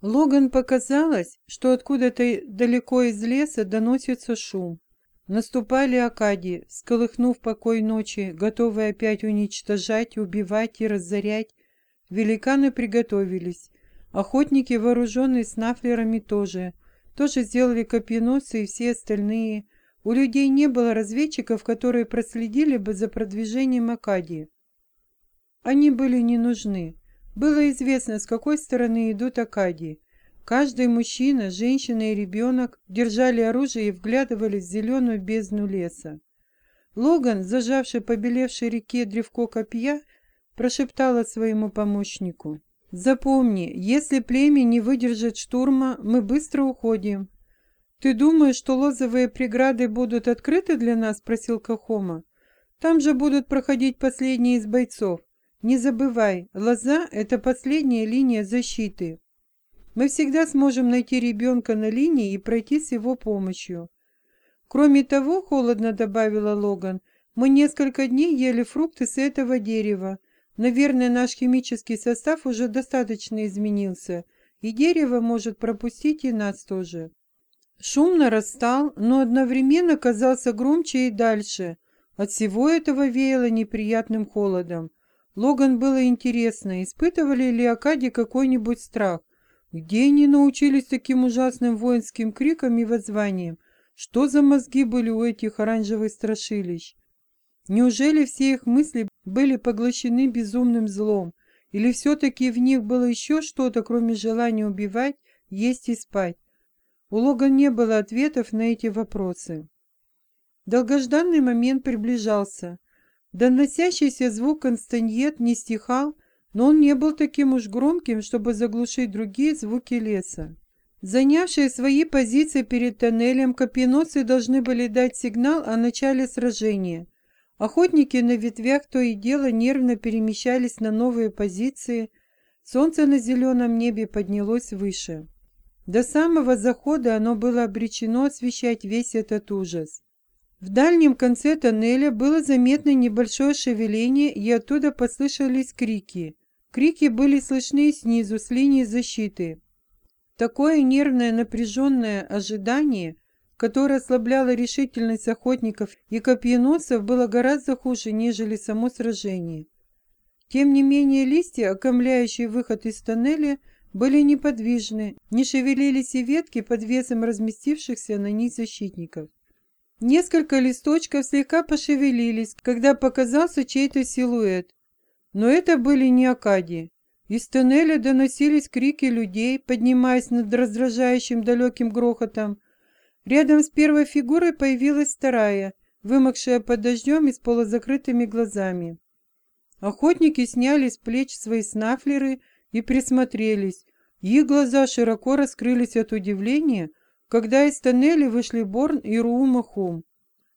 Логан показалось, что откуда-то далеко из леса доносится шум. Наступали Акадии, сколыхнув покой ночи, готовые опять уничтожать, убивать и разорять. Великаны приготовились. Охотники, вооруженные снафлерами, тоже. Тоже сделали копьеносы и все остальные. У людей не было разведчиков, которые проследили бы за продвижением Акадии. Они были не нужны. Было известно, с какой стороны идут Акадии. Каждый мужчина, женщина и ребенок держали оружие и вглядывались в зеленую бездну леса. Логан, зажавший побелевшей реке древко копья, прошептала своему помощнику. «Запомни, если племя не выдержит штурма, мы быстро уходим». «Ты думаешь, что лозовые преграды будут открыты для нас?» – спросил Кахома. «Там же будут проходить последние из бойцов. Не забывай, лоза – это последняя линия защиты. Мы всегда сможем найти ребенка на линии и пройти с его помощью. Кроме того, холодно добавила Логан, мы несколько дней ели фрукты с этого дерева. Наверное, наш химический состав уже достаточно изменился, и дерево может пропустить и нас тоже. Шум нарастал, но одновременно казался громче и дальше. От всего этого веяло неприятным холодом. Логан было интересно, испытывали ли Акади какой-нибудь страх. Где они научились таким ужасным воинским крикам и воззваниям? Что за мозги были у этих оранжевых страшилищ? Неужели все их мысли были поглощены безумным злом? Или все-таки в них было еще что-то, кроме желания убивать, есть и спать? У Логан не было ответов на эти вопросы. Долгожданный момент приближался. Доносящийся звук констаньет не стихал, но он не был таким уж громким, чтобы заглушить другие звуки леса. Занявшие свои позиции перед тоннелем, копьеносы должны были дать сигнал о начале сражения. Охотники на ветвях то и дело нервно перемещались на новые позиции. Солнце на зеленом небе поднялось выше. До самого захода оно было обречено освещать весь этот ужас. В дальнем конце тоннеля было заметно небольшое шевеление, и оттуда послышались крики. Крики были слышны снизу, с линии защиты. Такое нервное напряженное ожидание, которое ослабляло решительность охотников и копьеносцев, было гораздо хуже, нежели само сражение. Тем не менее листья, окомляющие выход из тоннеля, были неподвижны, не шевелились и ветки под весом разместившихся на них защитников. Несколько листочков слегка пошевелились, когда показался чей-то силуэт. Но это были не Акадии. Из тоннеля доносились крики людей, поднимаясь над раздражающим далеким грохотом. Рядом с первой фигурой появилась вторая, вымокшая под дождем и с полузакрытыми глазами. Охотники сняли с плеч свои снафлеры и присмотрелись. Их глаза широко раскрылись от удивления, когда из тоннеля вышли Борн и Руума Хум.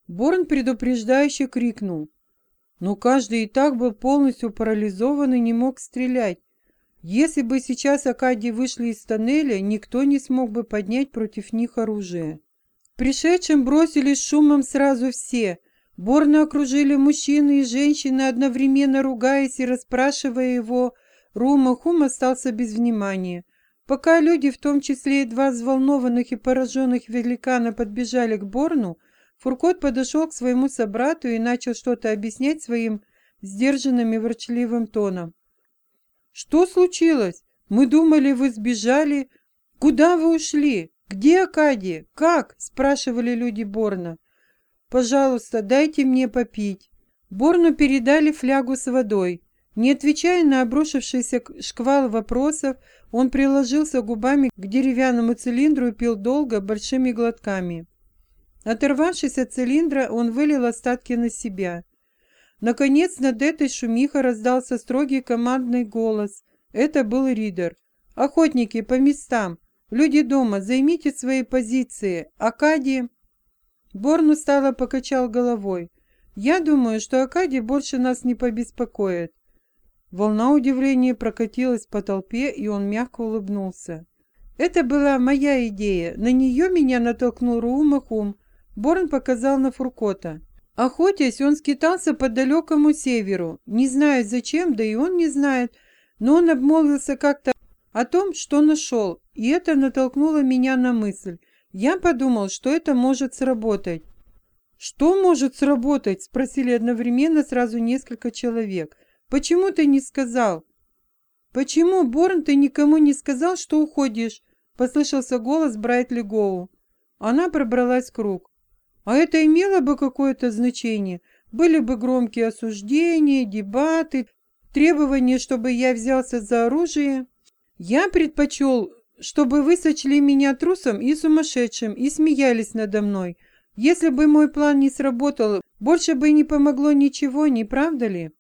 Борн предупреждающе крикнул. Но каждый и так был полностью парализован и не мог стрелять. Если бы сейчас Акадии вышли из тоннеля, никто не смог бы поднять против них оружие. Пришедшим бросились шумом сразу все. Борна окружили мужчины и женщины, одновременно ругаясь и расспрашивая его. Рума Хум остался без внимания. Пока люди, в том числе и два взволнованных и пораженных великана, подбежали к Борну, Фуркот подошел к своему собрату и начал что-то объяснять своим сдержанным и ворчливым тоном. «Что случилось? Мы думали, вы сбежали. Куда вы ушли? Где Акади? Как?» – спрашивали люди Борна. «Пожалуйста, дайте мне попить». Борну передали флягу с водой. Не отвечая на обрушившийся шквал вопросов, он приложился губами к деревянному цилиндру и пил долго, большими глотками. Оторвавшись от цилиндра, он вылил остатки на себя. Наконец над этой шумихой раздался строгий командный голос. Это был Ридер. «Охотники, по местам! Люди дома, займите свои позиции! Акади...» Борн устало покачал головой. «Я думаю, что Акади больше нас не побеспокоит. Волна удивления прокатилась по толпе, и он мягко улыбнулся. «Это была моя идея. На нее меня натолкнул Руумахум. Борн показал на Фуркота. Охотясь, он скитался по далекому северу. Не знаю зачем, да и он не знает, но он обмолвился как-то о том, что нашел, и это натолкнуло меня на мысль. Я подумал, что это может сработать. «Что может сработать?» – спросили одновременно сразу несколько человек. «Почему ты не сказал?» «Почему, Борн, ты никому не сказал, что уходишь?» – послышался голос Брайтли Гоу. Она пробралась круг. «А это имело бы какое-то значение? Были бы громкие осуждения, дебаты, требования, чтобы я взялся за оружие?» Я предпочел, чтобы вы сочли меня трусом и сумасшедшим и смеялись надо мной. Если бы мой план не сработал, больше бы не помогло ничего, не правда ли?